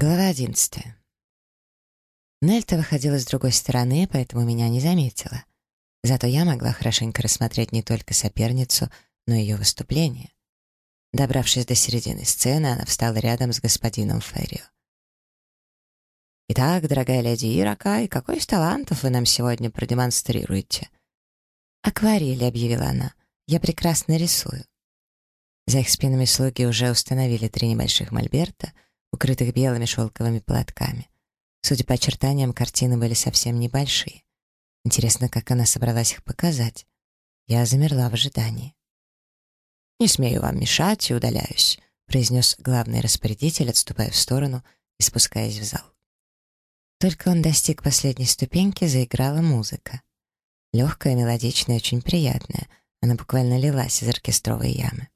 Глава одиннадцатая. Нельта выходила с другой стороны, поэтому меня не заметила. Зато я могла хорошенько рассмотреть не только соперницу, но и ее выступление. Добравшись до середины сцены, она встала рядом с господином Феррио. «Итак, дорогая леди Иракай, какой из талантов вы нам сегодня продемонстрируете?» «Акварель», — объявила она. «Я прекрасно рисую». За их спинами слуги уже установили три небольших мольберта — укрытых белыми шелковыми платками. Судя по очертаниям, картины были совсем небольшие. Интересно, как она собралась их показать. Я замерла в ожидании. «Не смею вам мешать и удаляюсь», — произнес главный распорядитель, отступая в сторону и спускаясь в зал. Только он достиг последней ступеньки, заиграла музыка. Легкая, мелодичная, очень приятная. Она буквально лилась из оркестровой ямы.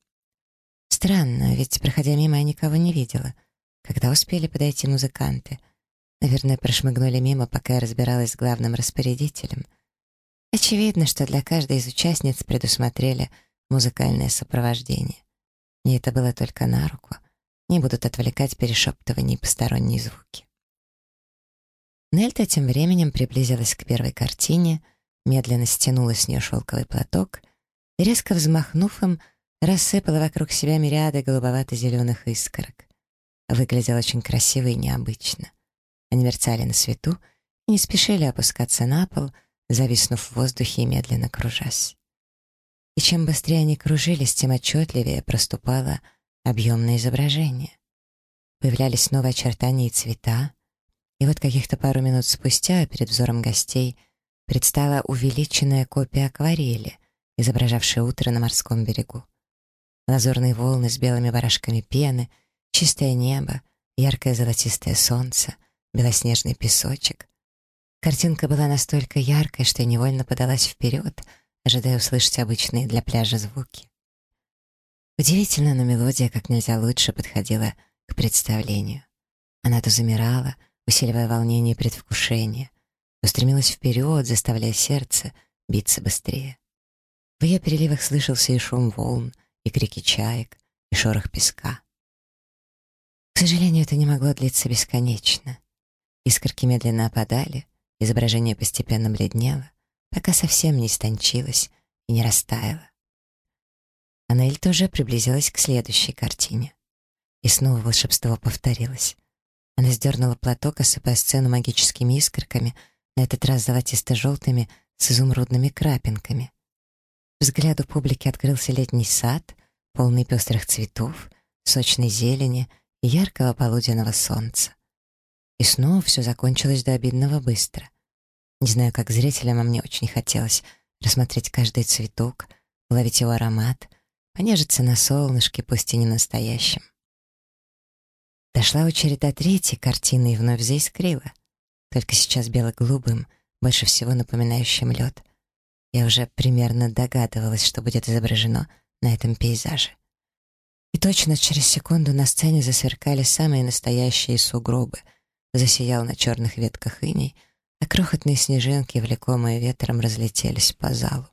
Странно, ведь, проходя мимо, я никого не видела — когда успели подойти музыканты? Наверное, прошмыгнули мимо, пока я разбиралась с главным распорядителем. Очевидно, что для каждой из участниц предусмотрели музыкальное сопровождение. Мне это было только на руку. Не будут отвлекать перешептывания и посторонние звуки. Нельта тем временем приблизилась к первой картине, медленно стянула с нее шелковый платок и, резко взмахнув им, рассыпала вокруг себя мириады голубовато-зеленых искорок. Выглядел очень красиво и необычно. Они мерцали на свету и не спешили опускаться на пол, зависнув в воздухе и медленно кружась. И чем быстрее они кружились, тем отчетливее проступало объемное изображение. Появлялись новые очертания и цвета, и вот каких-то пару минут спустя перед взором гостей предстала увеличенная копия акварели, изображавшая утро на морском берегу. Лазурные волны с белыми барашками пены — Чистое небо, яркое золотистое солнце, белоснежный песочек. Картинка была настолько яркой, что я невольно подалась вперед, ожидая услышать обычные для пляжа звуки. Удивительно, но мелодия как нельзя лучше подходила к представлению. Она то замирала, усиливая волнение и предвкушение, то стремилась вперед, заставляя сердце биться быстрее. В ее переливах слышался и шум волн, и крики чаек, и шорох песка. Сожалению, это не могло длиться бесконечно. Искорки медленно опадали, изображение постепенно бледнело, пока совсем не истончилось и не растаяло. Анель тоже приблизилась к следующей картине. И снова волшебство повторилось. Она сдернула платок, осыпая сцену магическими искорками, на этот раз золотисто-желтыми с изумрудными крапинками. Взгляду публики открылся летний сад, полный пестрых цветов, сочной зелени — яркого полуденного солнца. И снова все закончилось до обидного быстро. Не знаю, как зрителям, а мне очень хотелось рассмотреть каждый цветок, уловить его аромат, понежиться на солнышке, пусть и не настоящем. Дошла очередь до третьей картины и вновь заискрила. Только сейчас бело-голубым, больше всего напоминающим лед. Я уже примерно догадывалась, что будет изображено на этом пейзаже. И точно через секунду на сцене засверкали самые настоящие сугробы. Засиял на черных ветках иней, а крохотные снежинки, влекомые ветром, разлетелись по залу.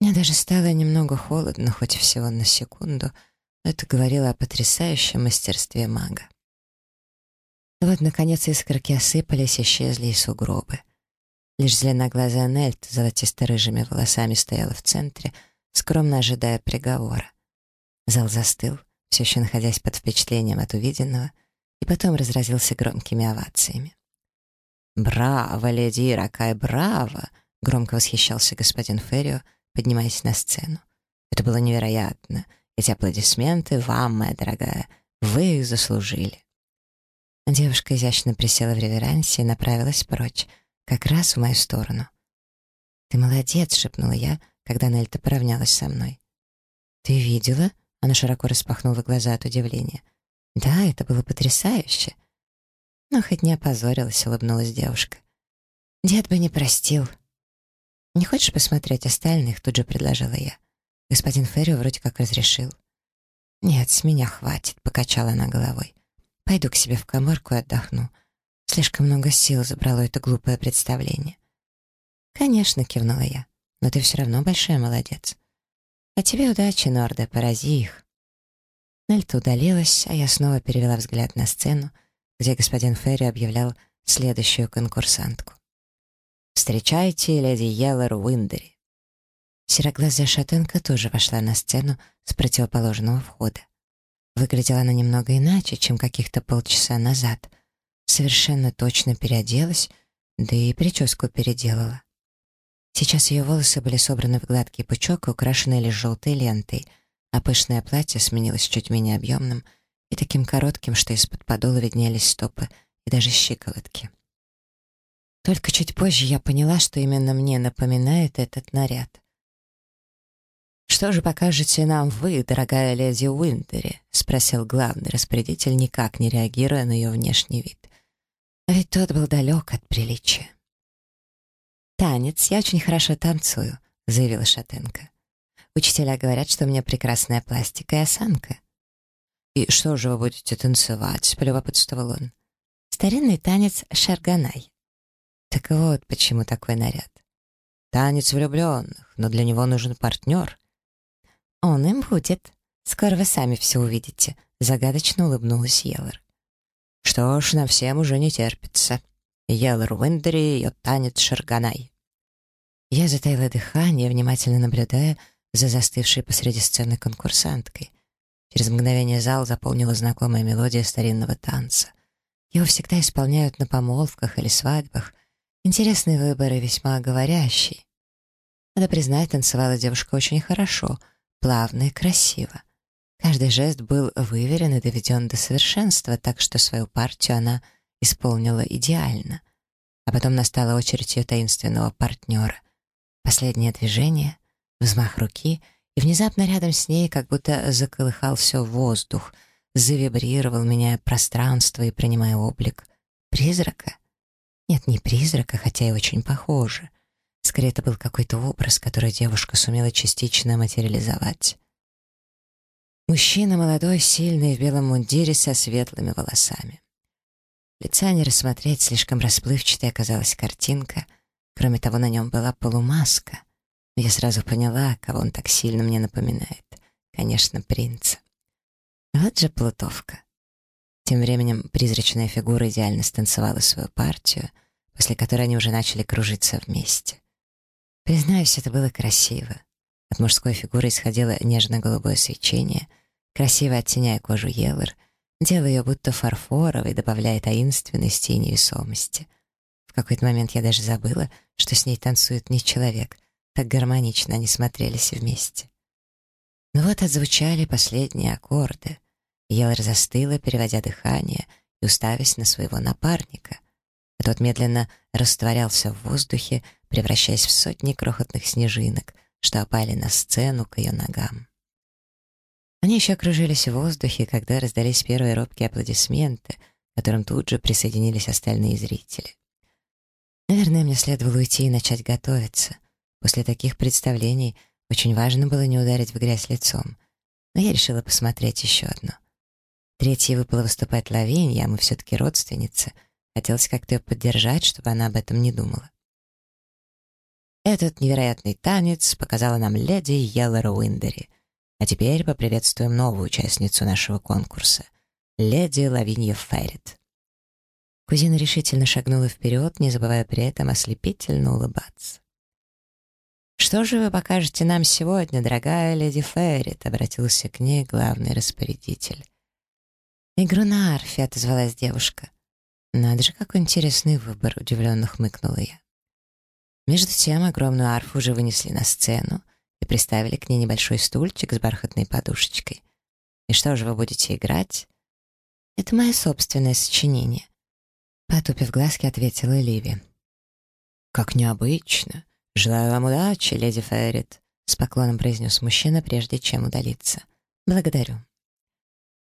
Мне даже стало немного холодно, хоть всего на секунду, но это говорило о потрясающем мастерстве мага. вот, наконец, искорки осыпались, исчезли и сугробы. Лишь зеленоглазая Нельт с золотисто-рыжими волосами стояла в центре, скромно ожидая приговора. Зал застыл, все еще находясь под впечатлением от увиденного, и потом разразился громкими овациями. «Браво, леди Иракай, браво!» — громко восхищался господин Феррио, поднимаясь на сцену. «Это было невероятно. Эти аплодисменты вам, моя дорогая, вы их заслужили». Девушка изящно присела в реверансе и направилась прочь, как раз в мою сторону. «Ты молодец», — шепнула я, когда Нельта поравнялась со мной. «Ты видела?» Она широко распахнула глаза от удивления. «Да, это было потрясающе!» «Но хоть не опозорилась», — улыбнулась девушка. «Дед бы не простил». «Не хочешь посмотреть остальных?» — тут же предложила я. Господин Ферри вроде как разрешил. «Нет, с меня хватит», — покачала она головой. «Пойду к себе в коморку и отдохну. Слишком много сил забрало это глупое представление». «Конечно», — кивнула я, — «но ты все равно большая молодец. «А тебе удачи, Норда, порази их». Нельта удалилась, а я снова перевела взгляд на сцену, где господин Ферри объявлял следующую конкурсантку. «Встречайте леди Йеллер Уиндери». Сероглазая шатенка тоже вошла на сцену с противоположного входа. Выглядела она немного иначе, чем каких-то полчаса назад. Совершенно точно переоделась, да и прическу переделала. Сейчас ее волосы были собраны в гладкий пучок и украшены лишь желтой лентой, а пышное платье сменилось чуть менее объемным и таким коротким, что из-под подола виднелись стопы и даже щиколотки. Только чуть позже я поняла, что именно мне напоминает этот наряд. «Что же покажете нам вы, дорогая леди Уинтери?» — спросил главный распорядитель, никак не реагируя на ее внешний вид. А ведь тот был далек от приличия. «Танец, я очень хорошо танцую», — заявила Шатенко. «Учителя говорят, что у меня прекрасная пластика и осанка». «И что же вы будете танцевать?» — полюбопытствовал он. «Старинный танец шарганай». «Так вот, почему такой наряд. Танец влюбленных, но для него нужен партнер». «Он им будет. Скоро вы сами все увидите», — загадочно улыбнулась Еллар. «Что ж, нам всем уже не терпится. Еллар Уиндери, ее танец Шарганай». Я затаила дыхание, внимательно наблюдая за застывшей посреди сцены конкурсанткой. Через мгновение зал заполнила знакомая мелодия старинного танца. Его всегда исполняют на помолвках или свадьбах. Интересный выбор и весьма говорящий. Надо признать, танцевала девушка очень хорошо — плавно и красиво. Каждый жест был выверен и доведен до совершенства, так что свою партию она исполнила идеально. А потом настала очередь ее таинственного партнера. Последнее движение, взмах руки, и внезапно рядом с ней как будто заколыхался воздух, завибрировал, меняя пространство и принимая облик призрака. Нет, не призрака, хотя и очень похоже. Скорее, это был какой-то образ, который девушка сумела частично материализовать. Мужчина молодой, сильный, в белом мундире со светлыми волосами. Лица не рассмотреть, слишком расплывчатой оказалась картинка. Кроме того, на нем была полумаска. Я сразу поняла, кого он так сильно мне напоминает. Конечно, принца. Вот же плутовка. Тем временем призрачная фигура идеально станцевала свою партию, после которой они уже начали кружиться вместе. Признаюсь, это было красиво. От мужской фигуры исходило нежно-голубое свечение, красиво оттеняя кожу Еллер, делая ее будто фарфоровой, добавляя таинственности и невесомости. В какой-то момент я даже забыла, что с ней танцует не человек, так гармонично они смотрелись вместе. Но вот отзвучали последние аккорды. Еллер застыла, переводя дыхание и уставясь на своего напарника. А тот медленно растворялся в воздухе, превращаясь в сотни крохотных снежинок, что опали на сцену к ее ногам. Они еще окружились в воздухе, когда раздались первые робкие аплодисменты, к которым тут же присоединились остальные зрители. Наверное, мне следовало уйти и начать готовиться. После таких представлений очень важно было не ударить в грязь лицом. Но я решила посмотреть еще одно. Третьей выпало выступать Лавинья, а мы все-таки родственницы. Хотелось как-то ее поддержать, чтобы она об этом не думала. Этот невероятный танец показала нам леди Йеллора Уиндери. А теперь поприветствуем новую участницу нашего конкурса — леди Лавинья Феррит. Кузина решительно шагнула вперед, не забывая при этом ослепительно улыбаться. «Что же вы покажете нам сегодня, дорогая леди Феррит?» — обратился к ней главный распорядитель. «Игру на арфе», — отозвалась девушка. «Надо же, какой интересный выбор», — удивленно хмыкнула я. Между тем огромную арфу уже вынесли на сцену и приставили к ней небольшой стульчик с бархатной подушечкой. «И что же вы будете играть?» «Это мое собственное сочинение», — потупив глазки, ответила Ливи. «Как необычно. Желаю вам удачи, леди Феррит», — с поклоном произнес мужчина, прежде чем удалиться. «Благодарю».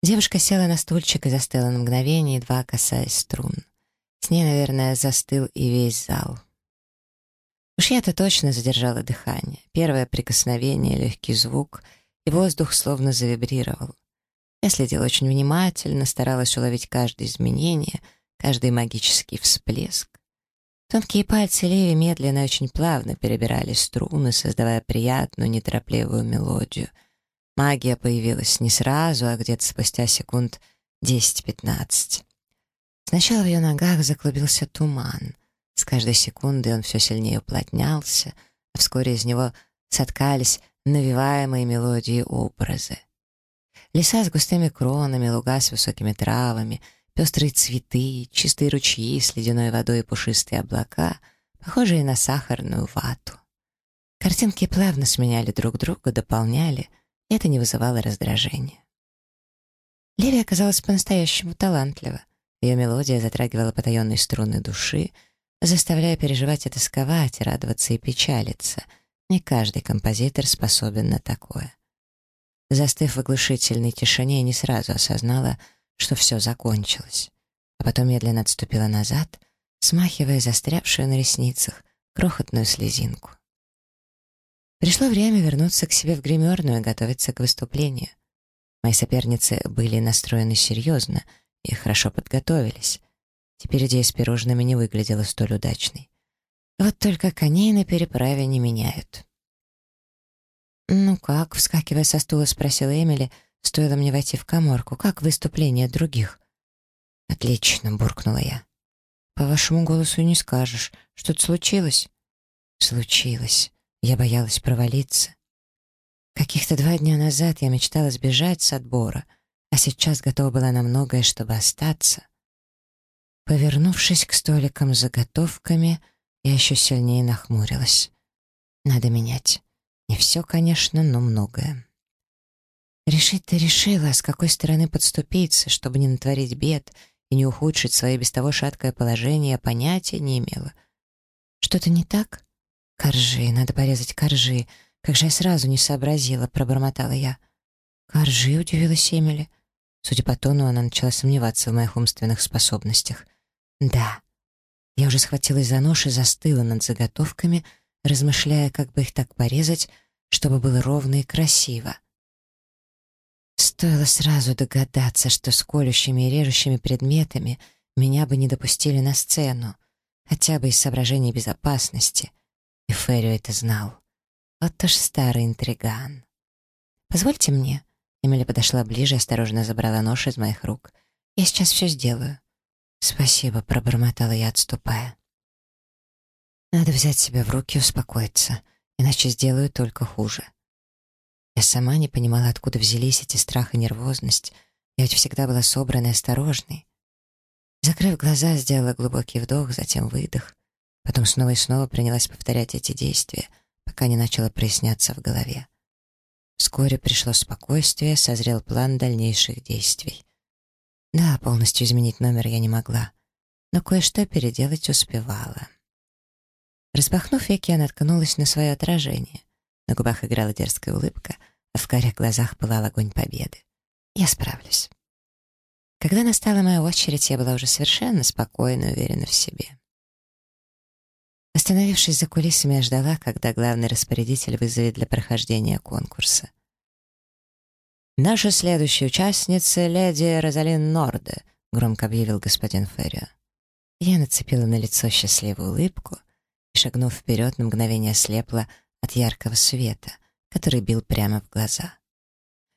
Девушка села на стульчик и застыла на мгновение, едва касаясь струн. С ней, наверное, застыл и весь зал. Уж я-то точно задержала дыхание. Первое прикосновение, легкий звук, и воздух словно завибрировал. Я следила очень внимательно, старалась уловить каждое изменение, каждый магический всплеск. Тонкие пальцы Леви медленно и очень плавно перебирали струны, создавая приятную, неторопливую мелодию. Магия появилась не сразу, а где-то спустя секунд 10-15. Сначала в ее ногах заклубился туман. С каждой секундой он все сильнее уплотнялся, а вскоре из него соткались навиваемые мелодии образы. Леса с густыми кронами, луга с высокими травами, пестрые цветы, чистые ручьи с ледяной водой и пушистые облака, похожие на сахарную вату. Картинки плавно сменяли друг друга, дополняли, и это не вызывало раздражения. Леви оказалась по-настоящему талантлива. Ее мелодия затрагивала потаенные струны души, заставляя переживать и тосковать, радоваться и печалиться. Не каждый композитор способен на такое. Застыв в оглушительной тишине, не сразу осознала, что все закончилось. А потом медленно отступила назад, смахивая застрявшую на ресницах крохотную слезинку. Пришло время вернуться к себе в гримерную и готовиться к выступлению. Мои соперницы были настроены серьезно и хорошо подготовились. Теперь идея с пирожными не выглядела столь удачной. Вот только коней на переправе не меняют. «Ну как?» — вскакивая со стула, спросила Эмили, стоило мне войти в коморку. «Как выступление других?» «Отлично», — буркнула я. «По вашему голосу не скажешь. Что-то случилось?» «Случилось. Я боялась провалиться. Каких-то два дня назад я мечтала сбежать с отбора, а сейчас готова была на многое, чтобы остаться. Повернувшись к столикам с заготовками, я еще сильнее нахмурилась. Надо менять. Не все, конечно, но многое. Решить-то решила, с какой стороны подступиться, чтобы не натворить бед и не ухудшить свое без того шаткое положение, я понятия не имела. Что-то не так? Коржи, надо порезать коржи, как же я сразу не сообразила, пробормотала я. Коржи, удивилась Эмили. Судя по тону, она начала сомневаться в моих умственных способностях. Да. Я уже схватилась за нож и застыла над заготовками, размышляя, как бы их так порезать, чтобы было ровно и красиво. Стоило сразу догадаться, что с колющими и режущими предметами меня бы не допустили на сцену, хотя бы из соображений безопасности. И Феррио это знал. Вот уж старый интриган. «Позвольте мне». Эмили подошла ближе осторожно забрала нож из моих рук. «Я сейчас все сделаю». «Спасибо», — пробормотала я, отступая. «Надо взять себя в руки и успокоиться, иначе сделаю только хуже». Я сама не понимала, откуда взялись эти страх и нервозность. Я ведь всегда была собранной и осторожной. Закрыв глаза, сделала глубокий вдох, затем выдох. Потом снова и снова принялась повторять эти действия — пока не начало проясняться в голове. Вскоре пришло спокойствие, созрел план дальнейших действий. Да, полностью изменить номер я не могла, но кое-что переделать успевала. Распахнув веки, я наткнулась на свое отражение. На губах играла дерзкая улыбка, а в карих глазах пылал огонь победы. Я справлюсь. Когда настала моя очередь, я была уже совершенно спокойна и уверена в себе. Остановившись за кулисами, я ждала, когда главный распорядитель вызовет для прохождения конкурса. «Наша следующая участница — леди Розалин Норде», — громко объявил господин Феррио. Я нацепила на лицо счастливую улыбку и, шагнув вперед, на мгновение ослепла от яркого света, который бил прямо в глаза.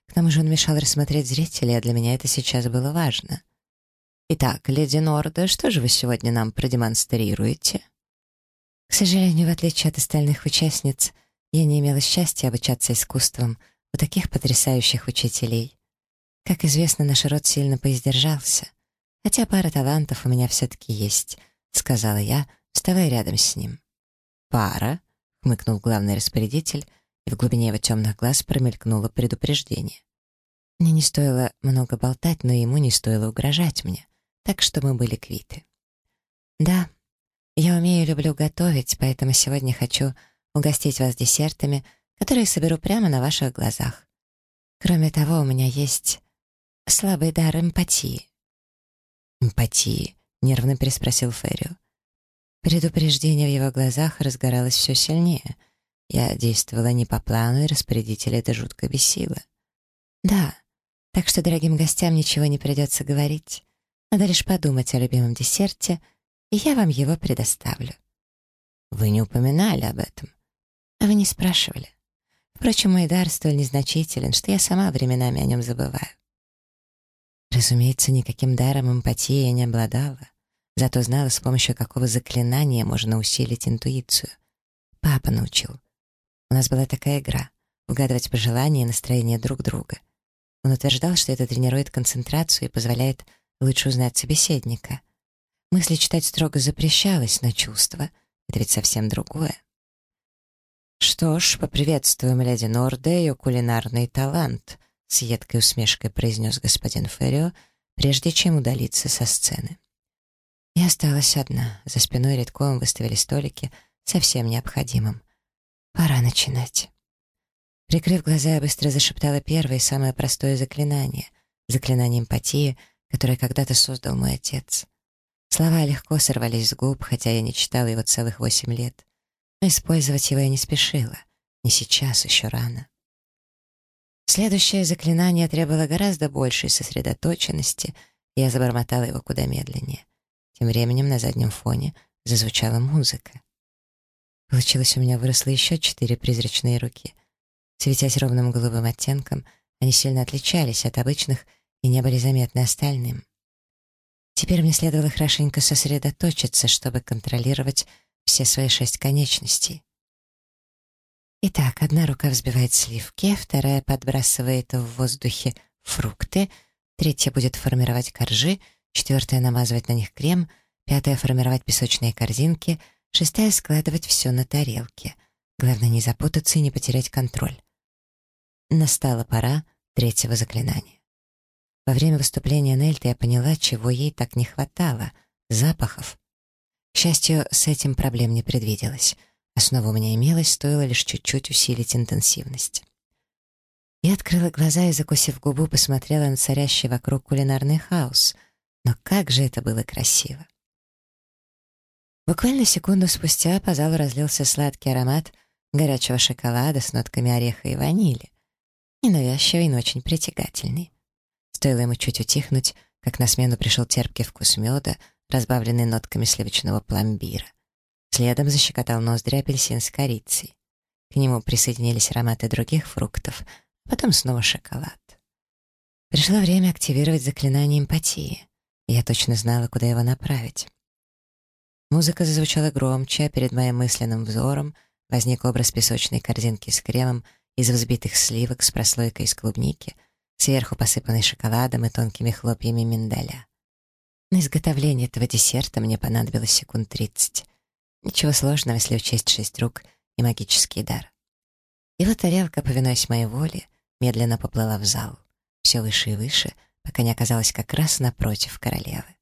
К тому же он мешал рассмотреть зрителей, а для меня это сейчас было важно. «Итак, леди Норде, что же вы сегодня нам продемонстрируете?» К сожалению, в отличие от остальных участниц, я не имела счастья обучаться искусствам у таких потрясающих учителей. Как известно, наш род сильно поиздержался, хотя пара талантов у меня все-таки есть, сказала я, вставая рядом с ним. «Пара?» — хмыкнул главный распорядитель, и в глубине его темных глаз промелькнуло предупреждение. Мне не стоило много болтать, но ему не стоило угрожать мне, так что мы были квиты. «Да, я умею и люблю готовить, поэтому сегодня хочу угостить вас десертами, которые соберу прямо на ваших глазах. Кроме того, у меня есть слабый дар эмпатии». «Эмпатии?» — нервно переспросил Феррио. Предупреждение в его глазах разгоралось все сильнее. Я действовала не по плану, и распорядителя это жутко бесило. «Да, так что дорогим гостям ничего не придется говорить. Надо лишь подумать о любимом десерте — и я вам его предоставлю». «Вы не упоминали об этом?» «А вы не спрашивали. Впрочем, мой дар столь незначителен, что я сама временами о нем забываю». Разумеется, никаким даром эмпатии я не обладала, зато знала, с помощью какого заклинания можно усилить интуицию. Папа научил. У нас была такая игра — угадывать пожелания и настроение друг друга. Он утверждал, что это тренирует концентрацию и позволяет лучше узнать собеседника. Мысли читать строго запрещалось, но чувства — это ведь совсем другое. «Что ж, поприветствуем леди Норде ее кулинарный талант», — с едкой усмешкой произнес господин Феррио, прежде чем удалиться со сцены. Я осталась одна. За спиной редком выставили столики со всем необходимым. Пора начинать. Прикрыв глаза, я быстро зашептала первое и самое простое заклинание — заклинание эмпатии, которое когда-то создал мой отец. Слова легко сорвались с губ, хотя я не читала его целых восемь лет. Но использовать его я не спешила. Не сейчас, еще рано. Следующее заклинание требовало гораздо большей сосредоточенности, и я забормотала его куда медленнее. Тем временем на заднем фоне зазвучала музыка. Получилось, у меня выросло еще четыре призрачные руки. Светясь ровным голубым оттенком, они сильно отличались от обычных и не были заметны остальным. Теперь мне следовало хорошенько сосредоточиться, чтобы контролировать все свои шесть конечностей. Итак, одна рука взбивает сливки, вторая подбрасывает в воздухе фрукты, третья будет формировать коржи, четвертая намазывать на них крем, пятая формировать песочные корзинки, шестая складывать все на тарелке. Главное не запутаться и не потерять контроль. Настала пора третьего заклинания. Во время выступления Нельты я поняла, чего ей так не хватало — запахов. К счастью, с этим проблем не предвиделось. Основа у меня имелась, стоило лишь чуть-чуть усилить интенсивность. Я открыла глаза и, закусив губу, посмотрела на царящий вокруг кулинарный хаос. Но как же это было красиво! Буквально секунду спустя по залу разлился сладкий аромат горячего шоколада с нотками ореха и ванили. Ненавязчивый, но очень притягательный. Стоило ему чуть утихнуть, как на смену пришел терпкий вкус меда, разбавленный нотками сливочного пломбира. Следом защекотал ноздри апельсин с корицей. К нему присоединились ароматы других фруктов, а потом снова шоколад. Пришло время активировать заклинание эмпатии, я точно знала, куда его направить. Музыка зазвучала громче, а перед моим мысленным взором возник образ песочной корзинки с кремом из взбитых сливок с прослойкой из клубники, сверху посыпанной шоколадом и тонкими хлопьями миндаля. На изготовление этого десерта мне понадобилось секунд тридцать. Ничего сложного, если учесть шесть рук и магический дар. Вот тарелка, повинуясь моей воле, медленно поплыла в зал, все выше и выше, пока не оказалась как раз напротив королевы.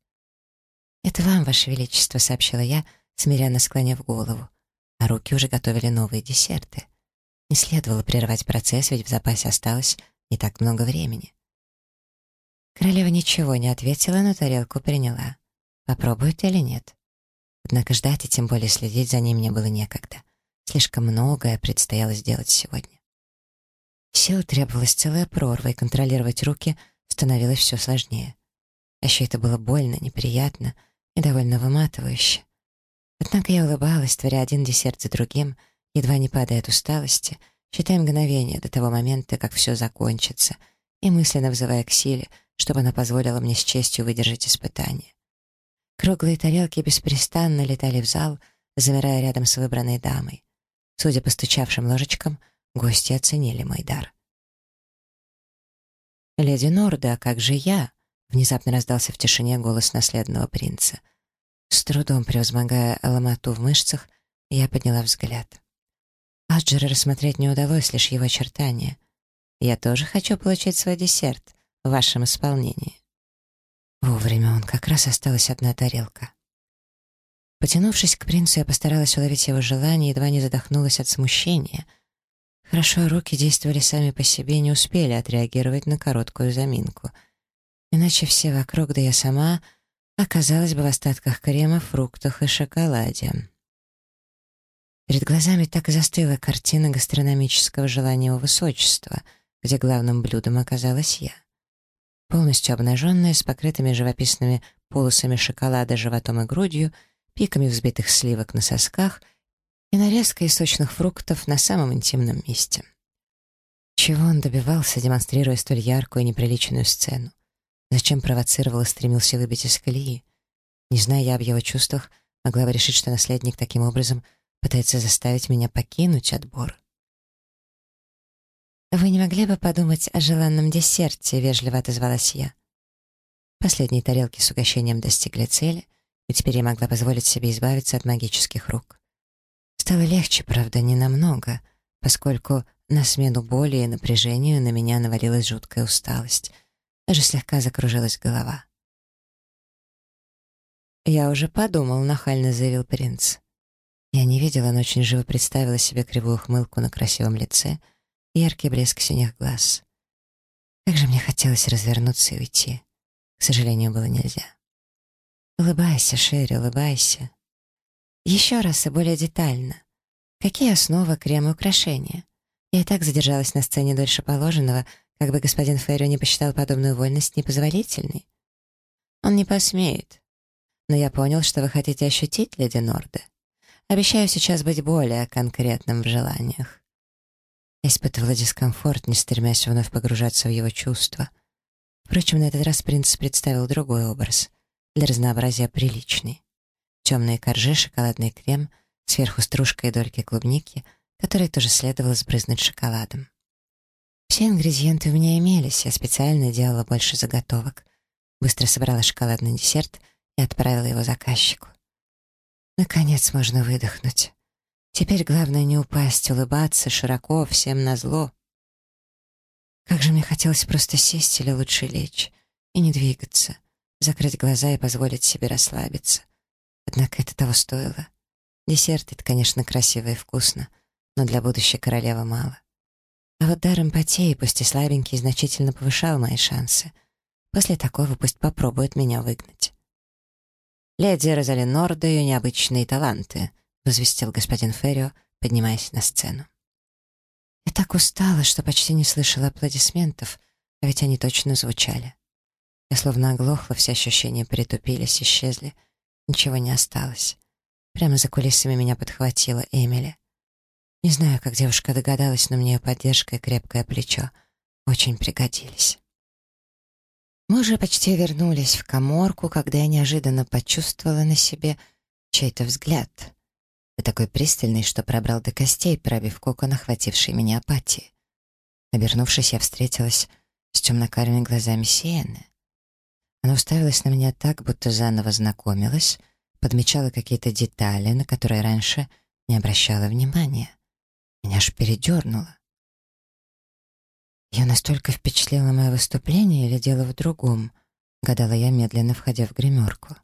«Это вам, Ваше Величество», — сообщила я, смиренно склонив голову, а руки уже готовили новые десерты. Не следовало прерывать процесс, ведь в запасе осталось не так много времени. Королева ничего не ответила, но тарелку приняла. Попробует или нет? Однако ждать и тем более следить за ним мне было некогда. Слишком многое предстояло сделать сегодня. Сил требовалась целая прорва, и контролировать руки становилось все сложнее. А еще это было больно, неприятно и довольно выматывающе. Однако я улыбалась, творя один десерт за другим, едва не падая от усталости, считая мгновение до того момента, как все закончится, и мысленно взывая к силе — чтобы она позволила мне с честью выдержать испытание. Круглые тарелки беспрестанно летали в зал, замирая рядом с выбранной дамой. Судя по стучавшим ложечкам, гости оценили мой дар. «Леди Норда, как же я?» — внезапно раздался в тишине голос наследного принца. С трудом превозмогая ломоту в мышцах, я подняла взгляд. Аджера рассмотреть не удалось, лишь его очертания. «Я тоже хочу получить свой десерт», в вашем исполнении. Вовремя он как раз осталась одна тарелка. Потянувшись к принцу, я постаралась уловить его желание, едва не задохнулась от смущения. Хорошо, руки действовали сами по себе и не успели отреагировать на короткую заминку. Иначе все вокруг, да я сама, оказалась бы в остатках крема, фруктах и шоколаде. Перед глазами так и застыла картина гастрономического желания его высочества, где главным блюдом оказалась я полностью обнаженная, с покрытыми живописными полосами шоколада животом и грудью, пиками взбитых сливок на сосках и нарезкой сочных фруктов на самом интимном месте. Чего он добивался, демонстрируя столь яркую и неприличную сцену? Зачем провоцировал и стремился выбить из колеи? Не зная я об его чувствах, могла бы решить, что наследник таким образом пытается заставить меня покинуть отбор. «Вы не могли бы подумать о желанном десерте?» — вежливо отозвалась я. Последние тарелки с угощением достигли цели, и теперь я могла позволить себе избавиться от магических рук. Стало легче, правда, не намного, поскольку на смену боли и напряжению на меня навалилась жуткая усталость. Даже слегка закружилась голова. «Я уже подумал», — нахально заявил принц. Я не видела, но очень живо представила себе кривую ухмылку на красивом лице яркий блеск синих глаз. Как же мне хотелось развернуться и уйти. К сожалению, было нельзя. Улыбайся, Шерри, улыбайся. Еще раз и более детально. Какие основы крема украшения? Я и так задержалась на сцене дольше положенного, как бы господин Феррио не посчитал подобную вольность непозволительной. Он не посмеет. Но я понял, что вы хотите ощутить, леди Норде. Обещаю сейчас быть более конкретным в желаниях. Я испытывала дискомфорт, не стремясь вновь погружаться в его чувства. Впрочем, на этот раз принц представил другой образ, для разнообразия приличный. Темные коржи, шоколадный крем, сверху стружка и дольки клубники, которые тоже следовало сбрызнуть шоколадом. Все ингредиенты у меня имелись, я специально делала больше заготовок. Быстро собрала шоколадный десерт — и отправила его заказчику. Наконец можно выдохнуть. Теперь главное не упасть, улыбаться широко, всем назло. Как же мне хотелось просто сесть или лучше лечь и не двигаться, закрыть глаза и позволить себе расслабиться. Однако это того стоило. Десерт — это, конечно, красиво и вкусно, но для будущей королевы мало. А вот дар эмпатии, пусть и слабенький, значительно повышал мои шансы. После такого пусть попробует меня выгнать. «Леди Розали Норда ее необычные таланты», — возвестил господин Феррио, поднимаясь на сцену. Я так устала, что почти не слышала аплодисментов, а ведь они точно звучали. Я словно оглохла, все ощущения притупились, исчезли. Ничего не осталось. Прямо за кулисами меня подхватила Эмили. Не знаю, как девушка догадалась, но мне ее поддержка и крепкое плечо очень пригодились. Мы уже почти вернулись в коморку, когда я неожиданно почувствовала на себе чей-то взгляд. И такой пристальный, что пробрал до костей, пробив кокон, охвативший меня апатии. Обернувшись, я встретилась с темно-карими глазами Сиены. Она уставилась на меня так, будто заново знакомилась, подмечала какие-то детали, на которые раньше не обращала внимания. Меня аж передернуло. Ее настолько впечатлило мое выступление или дело в другом, гадала я, медленно входя в гримерку.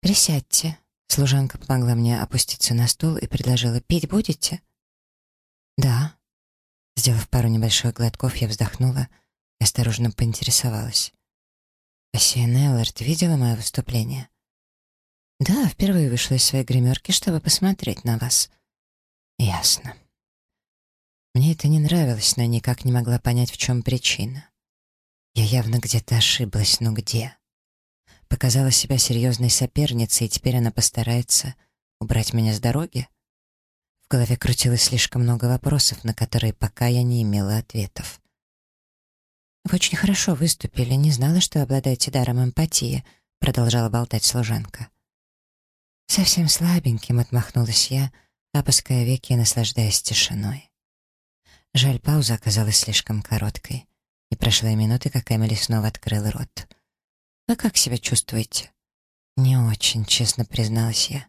«Присядьте». Служанка помогла мне опуститься на стул и предложила «Пить будете?» «Да». Сделав пару небольших глотков, я вздохнула и осторожно поинтересовалась. «Кассия Неллард видела мое выступление?» «Да, впервые вышла из своей гримерки, чтобы посмотреть на вас». «Ясно». Мне это не нравилось, но никак не могла понять, в чем причина. Я явно где-то ошиблась, но где? Показала себя серьезной соперницей, и теперь она постарается убрать меня с дороги? В голове крутилось слишком много вопросов, на которые пока я не имела ответов. «Вы очень хорошо выступили, не знала, что обладаете даром эмпатии», продолжала болтать служанка. Совсем слабеньким отмахнулась я, опуская веки и наслаждаясь тишиной. Жаль, пауза оказалась слишком короткой. Не прошла и минуты, как Эмили снова открыла рот. «Вы как себя чувствуете?» «Не очень», — честно призналась я.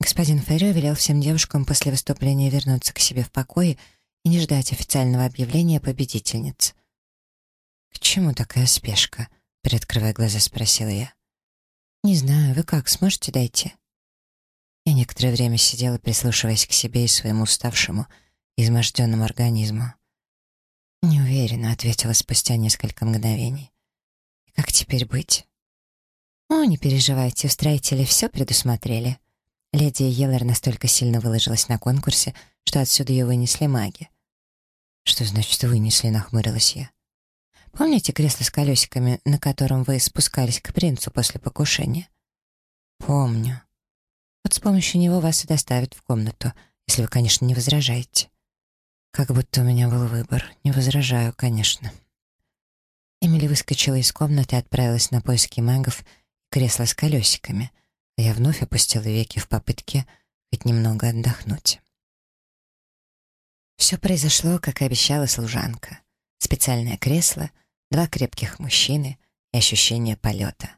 Господин Феррио велел всем девушкам после выступления вернуться к себе в покое и не ждать официального объявления победительниц. «К чему такая спешка?» — приоткрывая глаза, спросила я. «Не знаю, вы как, сможете дойти?» Я некоторое время сидела, прислушиваясь к себе и своему уставшему, изможденному организму. «Не уверена», — ответила спустя несколько мгновений. «И как теперь быть?» «О, не переживайте, устроители все предусмотрели». Леди Йеллер настолько сильно выложилась на конкурсе, что отсюда ее вынесли маги. «Что значит вынесли?» — нахмурилась я. «Помните кресло с колесиками, на котором вы спускались к принцу после покушения?» «Помню. Вот с помощью него вас и доставят в комнату, если вы, конечно, не возражаете». Как будто у меня был выбор. Не возражаю, конечно. Эмили выскочила из комнаты и отправилась на поиски магов кресла с колесиками, а я вновь опустила веки в попытке хоть немного отдохнуть. Все произошло, как и обещала служанка. Специальное кресло, два крепких мужчины и ощущение полета.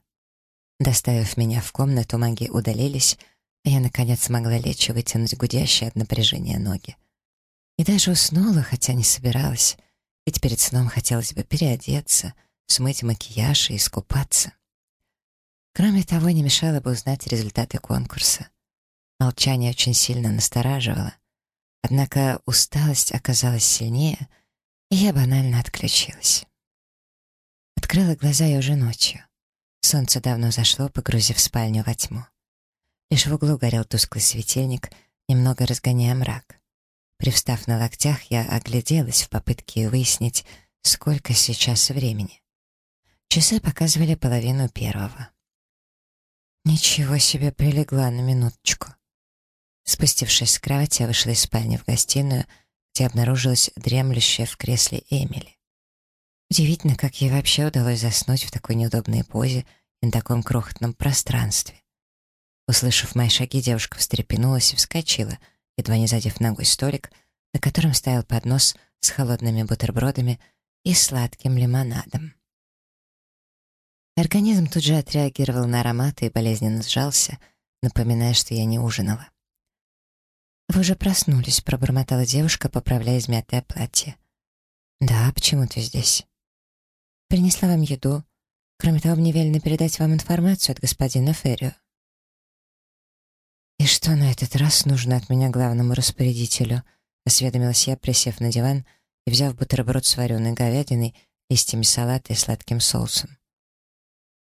Доставив меня в комнату, маги удалились, а я, наконец, смогла лечь и вытянуть гудящие от напряжения ноги. И даже уснула, хотя не собиралась, ведь перед сном хотелось бы переодеться, смыть макияж и искупаться. Кроме того, не мешало бы узнать результаты конкурса. Молчание очень сильно настораживало. Однако усталость оказалась сильнее, и я банально отключилась. Открыла глаза я уже ночью. Солнце давно зашло, погрузив спальню во тьму. Лишь в углу горел тусклый светильник, немного разгоняя мрак. Привстав на локтях, я огляделась в попытке выяснить, сколько сейчас времени. Часы показывали половину первого. Ничего себе, прилегла на минуточку. Спустившись с кровати, я вышла из спальни в гостиную, где обнаружилась дремлющая в кресле Эмили. Удивительно, как ей вообще удалось заснуть в такой неудобной позе и на таком крохотном пространстве. Услышав мои шаги, девушка встрепенулась и вскочила, едва не задев ногой столик, на котором стоял поднос с холодными бутербродами и сладким лимонадом. Организм тут же отреагировал на ароматы и болезненно сжался, напоминая, что я не ужинала. «Вы уже проснулись», — пробормотала девушка, поправляя измятое платье. «Да, почему ты здесь?» Принесла вам еду. Кроме того, мне велено передать вам информацию от господина Феррио. «И что на этот раз нужно от меня главному распорядителю?» — осведомилась я, присев на диван и взяв бутерброд с вареной говядиной, листьями салата и сладким соусом.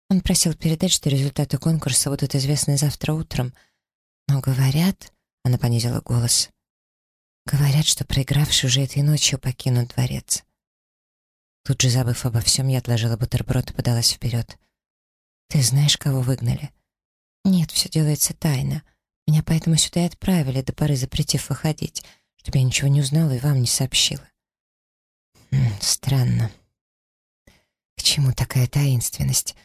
Он просил передать, что результаты конкурса будут известны завтра утром. Но говорят, — она понизила голос, — говорят, что проигравший уже этой ночью покинут дворец. Тут же, забыв обо всем, я отложила бутерброд и подалась вперед. «Ты знаешь, кого выгнали?» «Нет, все делается тайно. Меня поэтому сюда и отправили, до поры запретив выходить, чтобы я ничего не узнала и вам не сообщила». М «Странно. К чему такая таинственность?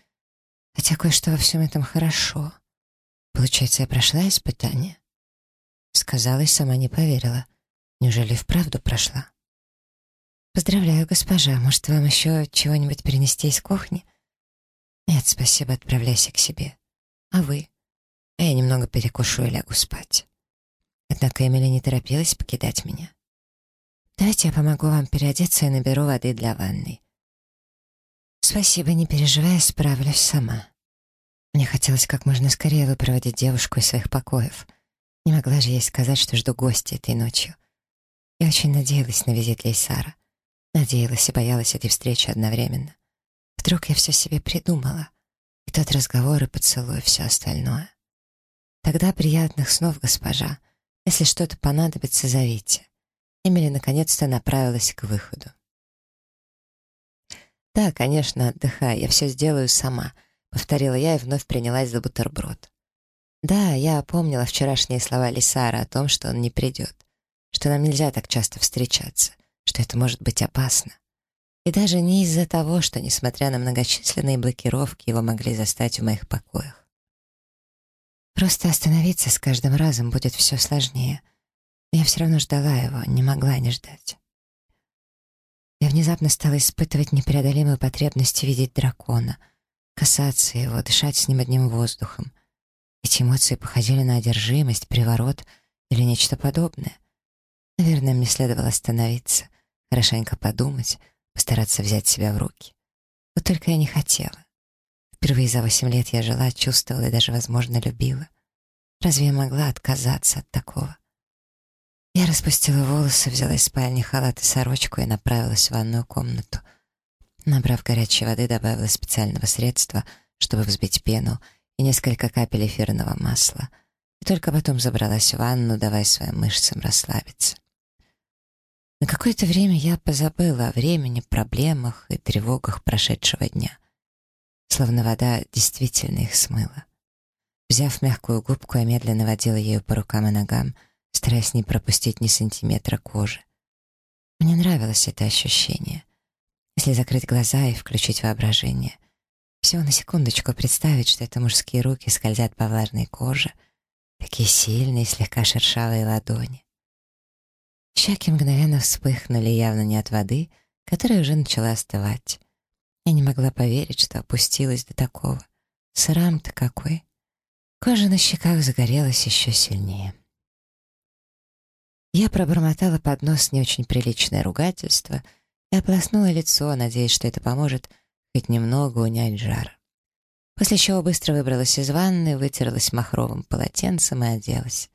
Хотя кое-что во всем этом хорошо. Получается, я прошла испытание?» Сказала и сама не поверила. Неужели вправду прошла? «Поздравляю, госпожа. Может, вам еще чего-нибудь принести из кухни?» «Нет, спасибо, отправляйся к себе. А вы?» «А я немного перекушу и лягу спать». Однако Эмили не торопилась покидать меня. «Давайте я помогу вам переодеться и наберу воды для ванны». «Спасибо, не переживай, справлюсь сама». Мне хотелось как можно скорее выпроводить девушку из своих покоев. Не могла же ей сказать, что жду гостя этой ночью. Я очень надеялась на визит Лейсара. Надеялась и боялась этой встречи одновременно. Вдруг я все себе придумала. И тот разговор, и поцелуй, и все остальное. Тогда приятных снов, госпожа. Если что-то понадобится, зовите. Эмили наконец-то направилась к выходу. «Да, конечно, отдыхай, я все сделаю сама», — повторила я и вновь принялась за бутерброд. Да, я помнила вчерашние слова Лисара о том, что он не придет, что нам нельзя так часто встречаться — что это может быть опасно. И даже не из-за того, что, несмотря на многочисленные блокировки, его могли застать в моих покоях. Просто остановиться с каждым разом будет все сложнее. я все равно ждала его, не могла не ждать. Я внезапно стала испытывать непреодолимую потребность видеть дракона, касаться его, дышать с ним одним воздухом. Эти эмоции походили на одержимость, приворот или нечто подобное. Наверное, мне следовало остановиться, хорошенько подумать, постараться взять себя в руки. Вот только я не хотела. Впервые за восемь лет я жила, чувствовала и даже, возможно, любила. Разве я могла отказаться от такого? Я распустила волосы, взяла из спальни халат и сорочку и направилась в ванную комнату. Набрав горячей воды, добавила специального средства, чтобы взбить пену, и несколько капель эфирного масла. И только потом забралась в ванну, давая своим мышцам расслабиться. На какое-то время я позабыла о времени, проблемах и тревогах прошедшего дня. Словно вода действительно их смыла. Взяв мягкую губку, я медленно водила ею по рукам и ногам, стараясь не пропустить ни сантиметра кожи. Мне нравилось это ощущение. Если закрыть глаза и включить воображение, всего на секундочку представить, что это мужские руки скользят по влажной коже, такие сильные, слегка шершавые ладони. Щеки мгновенно вспыхнули явно не от воды, которая уже начала остывать. Я не могла поверить, что опустилась до такого. Срам-то какой. Кожа на щеках загорелась еще сильнее. Я пробормотала под нос не очень приличное ругательство и ополоснула лицо, надеясь, что это поможет хоть немного унять жар. После чего быстро выбралась из ванны, вытерлась махровым полотенцем и оделась.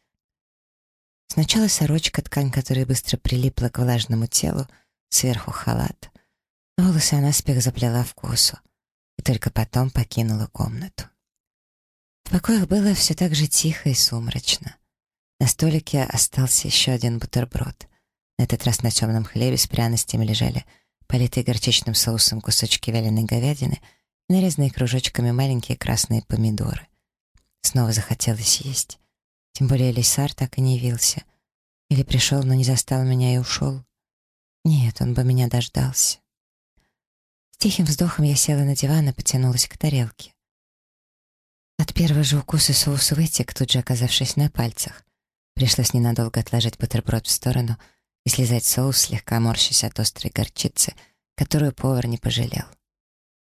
Сначала сорочка, ткань которой быстро прилипла к влажному телу, сверху халат. Волосы она спех заплела в косу и только потом покинула комнату. В покоях было все так же тихо и сумрачно. На столике остался еще один бутерброд. На этот раз на темном хлебе с пряностями лежали политые горчичным соусом кусочки вяленой говядины нарезанные кружочками маленькие красные помидоры. Снова захотелось есть. Тем более Лисар так и не явился. Или пришел, но не застал меня и ушел. Нет, он бы меня дождался. Тихим вздохом я села на диван и потянулась к тарелке. От первого же укуса соус вытек, тут же оказавшись на пальцах. Пришлось ненадолго отложить бутерброд в сторону и слезать соус, слегка морщась от острой горчицы, которую повар не пожалел.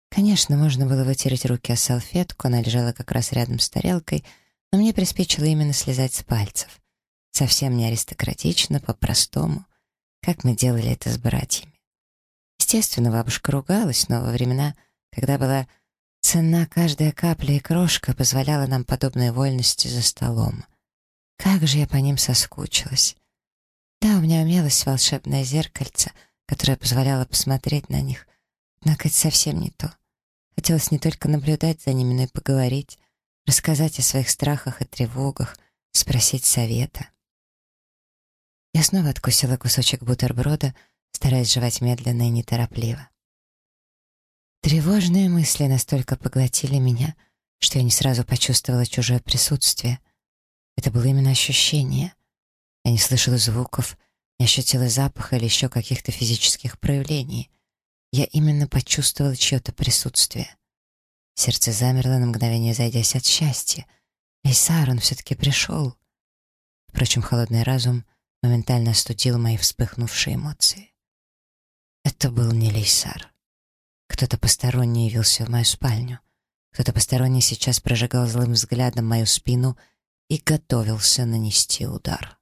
Конечно, можно было вытереть руки о салфетку, она лежала как раз рядом с тарелкой, но мне приспичило именно слезать с пальцев. Совсем не аристократично, по-простому, как мы делали это с братьями. Естественно, бабушка ругалась, но во времена, когда была цена каждая капля и крошка, позволяла нам подобные вольности за столом. Как же я по ним соскучилась. Да, у меня имелось волшебное зеркальце, которое позволяло посмотреть на них, однако это совсем не то. Хотелось не только наблюдать за ними, но и поговорить, рассказать о своих страхах и тревогах, спросить совета. Я снова откусила кусочек бутерброда, стараясь жевать медленно и неторопливо. Тревожные мысли настолько поглотили меня, что я не сразу почувствовала чужое присутствие. Это было именно ощущение. Я не слышала звуков, не ощутила запаха или еще каких-то физических проявлений. Я именно почувствовала чье-то присутствие. Сердце замерло на мгновение, зайдясь от счастья. Эйсар, он все-таки пришел. Впрочем, холодный разум моментально остудил мои вспыхнувшие эмоции. Это был не Лейсар. Кто-то посторонний явился в мою спальню. Кто-то посторонний сейчас прожигал злым взглядом мою спину — и готовился нанести удар.